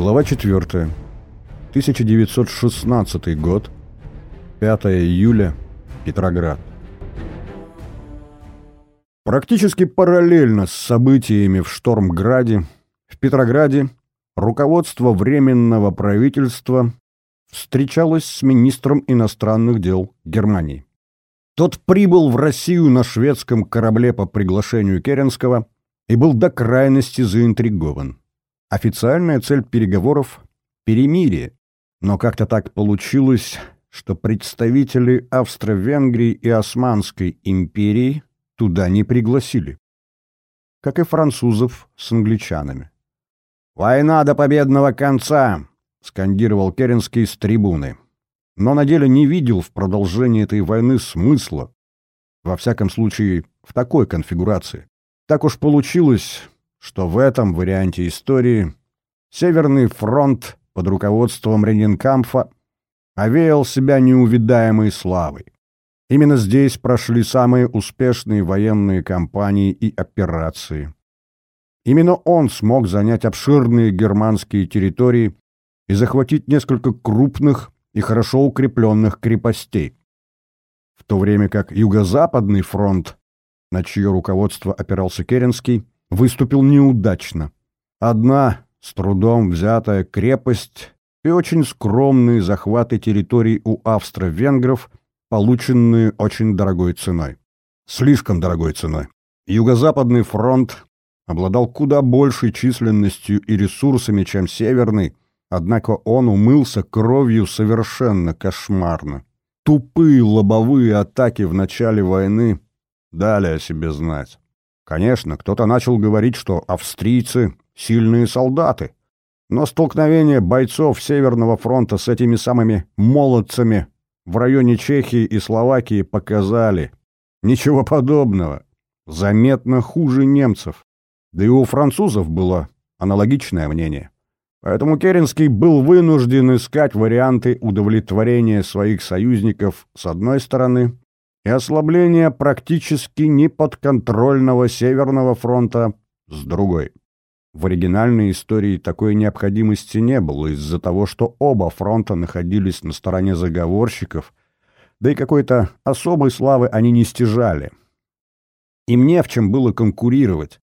Глава 4. 1916 год. 5 июля. Петроград. Практически параллельно с событиями в Штормграде, в Петрограде руководство Временного правительства встречалось с министром иностранных дел Германии. Тот прибыл в Россию на шведском корабле по приглашению Керенского и был до крайности заинтригован. Официальная цель переговоров – перемирие, но как-то так получилось, что представители Австро-Венгрии и Османской империи туда не пригласили. Как и французов с англичанами. «Война до победного конца!» — скандировал Керенский с трибуны но на деле не видел в продолжении этой войны смысла. Во всяком случае, в такой конфигурации. Так уж получилось, что в этом варианте истории Северный фронт под руководством Ренинкамфа овеял себя неувидаемой славой. Именно здесь прошли самые успешные военные кампании и операции. Именно он смог занять обширные германские территории и захватить несколько крупных и хорошо укрепленных крепостей. В то время как Юго-Западный фронт, на чье руководство опирался Керенский, выступил неудачно. Одна, с трудом взятая крепость и очень скромные захваты территорий у австро-венгров, полученные очень дорогой ценой. Слишком дорогой ценой. Юго-Западный фронт обладал куда большей численностью и ресурсами, чем Северный, Однако он умылся кровью совершенно кошмарно. Тупые лобовые атаки в начале войны дали о себе знать. Конечно, кто-то начал говорить, что австрийцы — сильные солдаты. Но столкновение бойцов Северного фронта с этими самыми «молодцами» в районе Чехии и Словакии показали. Ничего подобного. Заметно хуже немцев. Да и у французов было аналогичное мнение. Поэтому Керенский был вынужден искать варианты удовлетворения своих союзников с одной стороны и ослабления практически неподконтрольного Северного фронта с другой. В оригинальной истории такой необходимости не было из-за того, что оба фронта находились на стороне заговорщиков, да и какой-то особой славы они не стяжали. Им не в чем было конкурировать.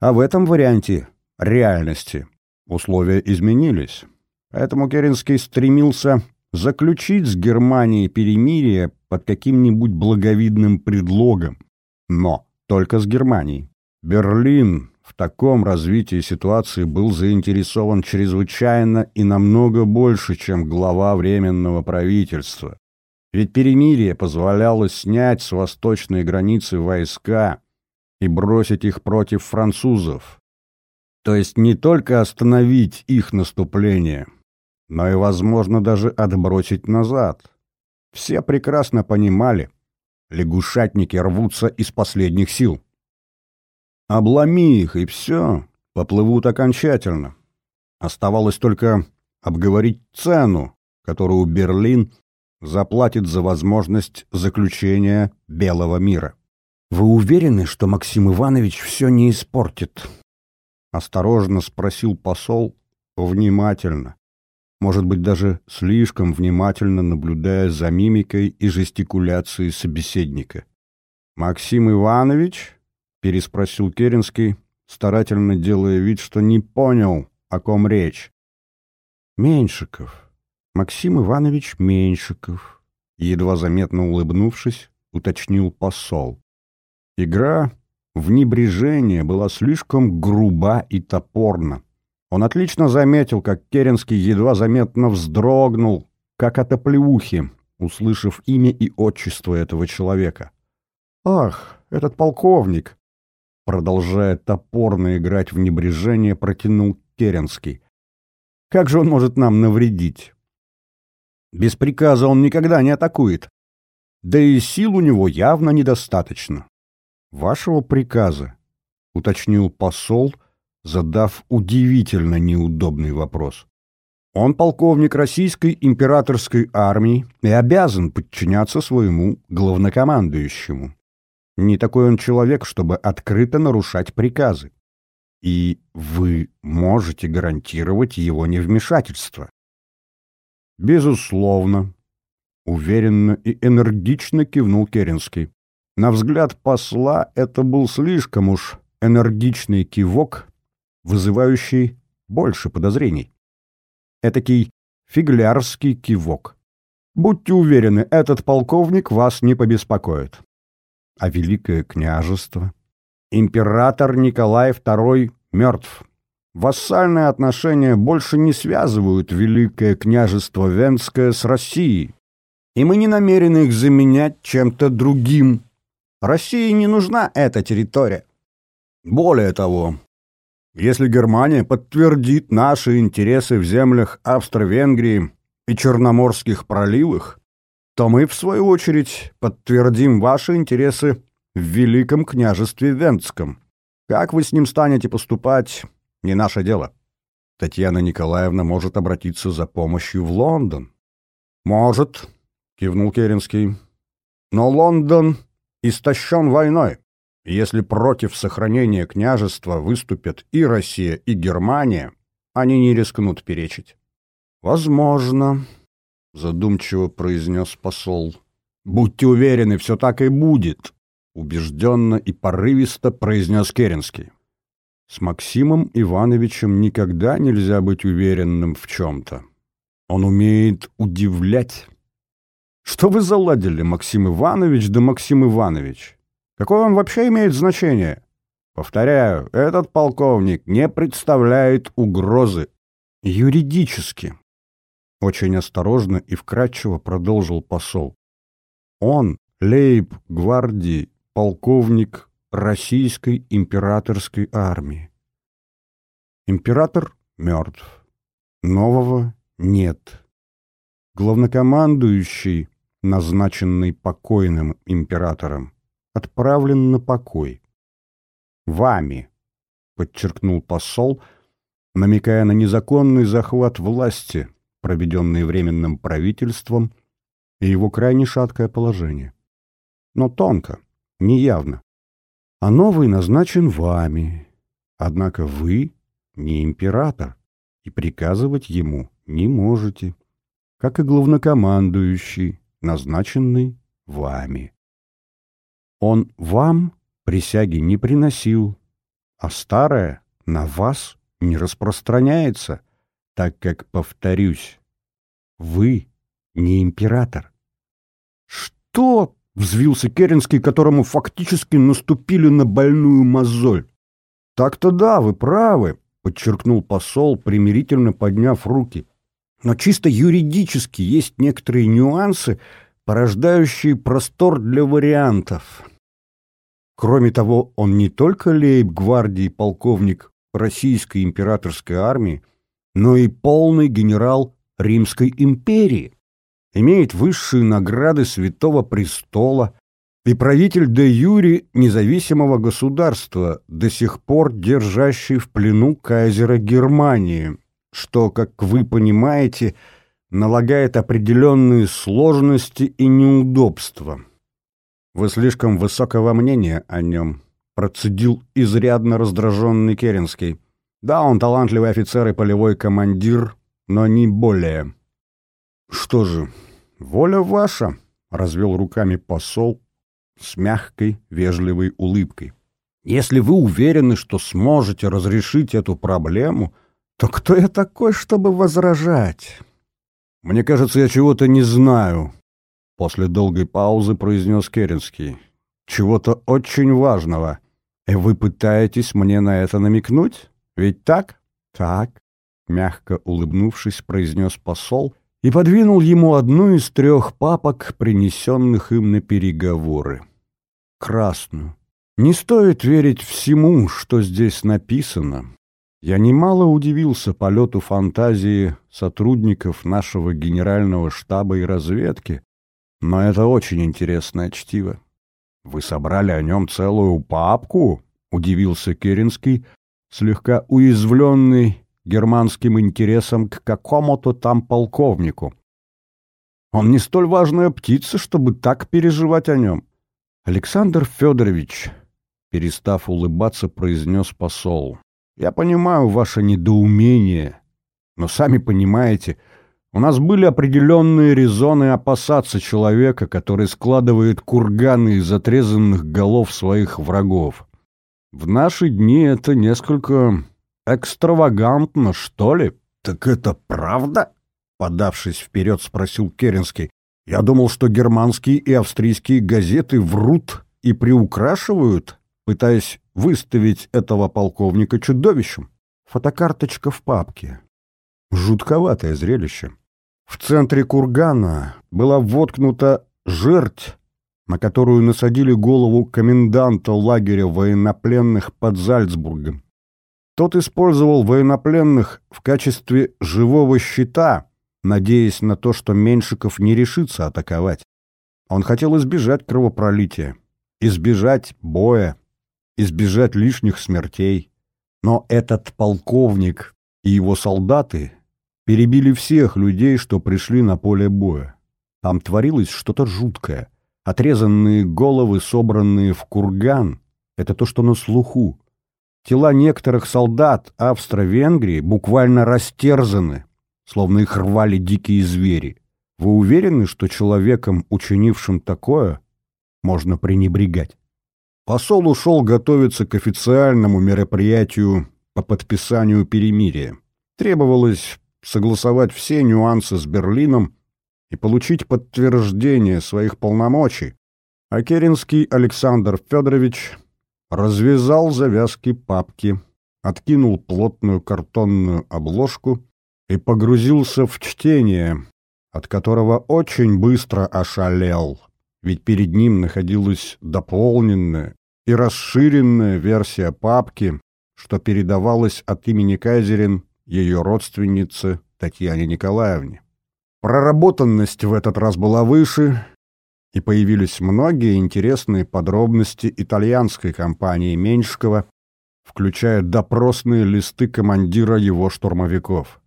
А в этом варианте реальности – Условия изменились. Поэтому Керенский стремился заключить с Германией перемирие под каким-нибудь благовидным предлогом. Но только с Германией. Берлин в таком развитии ситуации был заинтересован чрезвычайно и намного больше, чем глава Временного правительства. Ведь перемирие позволяло снять с восточной границы войска и бросить их против французов, то есть не только остановить их наступление, но и, возможно, даже отбросить назад. Все прекрасно понимали, лягушатники рвутся из последних сил. Обломи их, и все, поплывут окончательно. Оставалось только обговорить цену, которую Берлин заплатит за возможность заключения Белого мира. «Вы уверены, что Максим Иванович все не испортит?» — осторожно спросил посол, внимательно. Может быть, даже слишком внимательно наблюдая за мимикой и жестикуляцией собеседника. «Максим Иванович?» — переспросил Керенский, старательно делая вид, что не понял, о ком речь. «Меньшиков. Максим Иванович Меньшиков», — едва заметно улыбнувшись, уточнил посол. Игра в небрежение была слишком груба и топорна. Он отлично заметил, как Керенский едва заметно вздрогнул, как от оплеухи, услышав имя и отчество этого человека. «Ах, этот полковник!» Продолжая топорно играть в небрежение, протянул Керенский. «Как же он может нам навредить?» «Без приказа он никогда не атакует. Да и сил у него явно недостаточно вашего приказа?» — уточнил посол, задав удивительно неудобный вопрос. «Он полковник российской императорской армии и обязан подчиняться своему главнокомандующему. Не такой он человек, чтобы открыто нарушать приказы. И вы можете гарантировать его невмешательство? Безусловно, уверенно и энергично кивнул Керенский. На взгляд посла это был слишком уж энергичный кивок, вызывающий больше подозрений. Этакий фиглярский кивок. Будьте уверены, этот полковник вас не побеспокоит. А Великое княжество? Император Николай II мертв. Вассальные отношения больше не связывают Великое княжество Венское с Россией. И мы не намерены их заменять чем-то другим. России не нужна эта территория. Более того, если Германия подтвердит наши интересы в землях Австро-Венгрии и Черноморских проливах, то мы, в свою очередь, подтвердим ваши интересы в Великом княжестве Венском. Как вы с ним станете поступать, не наше дело. Татьяна Николаевна может обратиться за помощью в Лондон. Может, кивнул Керенский. Но Лондон истощен войной. Если против сохранения княжества выступят и Россия, и Германия, они не рискнут перечить. «Возможно», — задумчиво произнес посол. «Будьте уверены, все так и будет», — убежденно и порывисто произнес Керенский. С Максимом Ивановичем никогда нельзя быть уверенным в чем-то. Он умеет удивлять. Что вы заладили, Максим Иванович да Максим Иванович? Какое он вообще имеет значение? Повторяю, этот полковник не представляет угрозы. Юридически, очень осторожно и вкратчиво продолжил посол. Он лейб-гвардии, полковник Российской императорской армии. Император мертв. Нового нет. Главнокомандующий, назначенный покойным императором, отправлен на покой. Вами, подчеркнул посол, намекая на незаконный захват власти, проведенный Временным правительством, и его крайне шаткое положение. Но тонко, неявно. А новый назначен вами. Однако вы не император, и приказывать ему не можете, как и главнокомандующий, назначенный вами. Он вам присяги не приносил, а старое на вас не распространяется, так как, повторюсь, вы не император. Что? Взвился Керенский, которому фактически наступили на больную мозоль. Так-то да, вы правы, подчеркнул посол, примирительно подняв руки. Но чисто юридически есть некоторые нюансы, порождающие простор для вариантов. Кроме того, он не только лейб-гвардии полковник Российской императорской армии, но и полный генерал Римской империи. Имеет высшие награды Святого Престола и правитель де юри независимого государства, до сих пор держащий в плену кайзера Германии, что, как вы понимаете, налагает определенные сложности и неудобства. Вы слишком высокого мнения о нем, процедил изрядно раздраженный Керенский. Да, он талантливый офицер и полевой командир, но не более. Что же, воля ваша, развел руками посол с мягкой, вежливой улыбкой. Если вы уверены, что сможете разрешить эту проблему, то кто я такой, чтобы возражать? Мне кажется, я чего-то не знаю, после долгой паузы произнес Керенский. Чего-то очень важного. И вы пытаетесь мне на это намекнуть? Ведь так? Так, мягко улыбнувшись, произнес посол и подвинул ему одну из трех папок, принесенных им на переговоры. Красную. Не стоит верить всему, что здесь написано. Я немало удивился полету фантазии сотрудников нашего генерального штаба и разведки, но это очень интересное чтиво. Вы собрали о нем целую папку? — удивился Керенский, слегка уязвленный германским интересом к какому-то там полковнику. Он не столь важная птица, чтобы так переживать о нем. Александр Федорович, перестав улыбаться, произнес посол. Я понимаю ваше недоумение, но сами понимаете, у нас были определенные резоны опасаться человека, который складывает курганы из отрезанных голов своих врагов. В наши дни это несколько экстравагантно, что ли? Так это правда? Подавшись вперед, спросил Керенский. Я думал, что германские и австрийские газеты врут и приукрашивают, пытаясь выставить этого полковника чудовищем. Фотокарточка в папке. Жутковатое зрелище. В центре кургана была воткнута жерть, на которую насадили голову коменданта лагеря военнопленных под Зальцбургом. Тот использовал военнопленных в качестве живого щита, надеясь на то, что Меншиков не решится атаковать. Он хотел избежать кровопролития, избежать боя, избежать лишних смертей. Но этот полковник и его солдаты перебили всех людей, что пришли на поле боя. Там творилось что-то жуткое. Отрезанные головы, собранные в курган — это то, что на слуху. Тела некоторых солдат Австро-Венгрии буквально растерзаны, словно их рвали дикие звери. Вы уверены, что человеком, учинившим такое, можно пренебрегать? Посол ушел готовиться к официальному мероприятию по подписанию перемирия. Требовалось согласовать все нюансы с Берлином и получить подтверждение своих полномочий, а Керенский Александр Федорович развязал завязки папки, откинул плотную картонную обложку и погрузился в чтение, от которого очень быстро ошалел, ведь перед ним находилась дополненная и расширенная версия папки, что передавалась от имени Кайзерин ее родственнице Татьяне Николаевне. Проработанность в этот раз была выше, и появились многие интересные подробности итальянской компании Меньшикова, включая допросные листы командира его штурмовиков.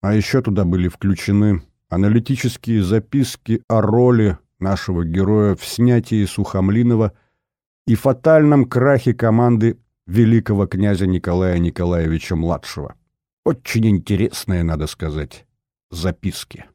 А еще туда были включены аналитические записки о роли нашего героя в снятии Сухомлинова и фатальном крахе команды великого князя Николая Николаевича-младшего. Очень интересные, надо сказать, записки.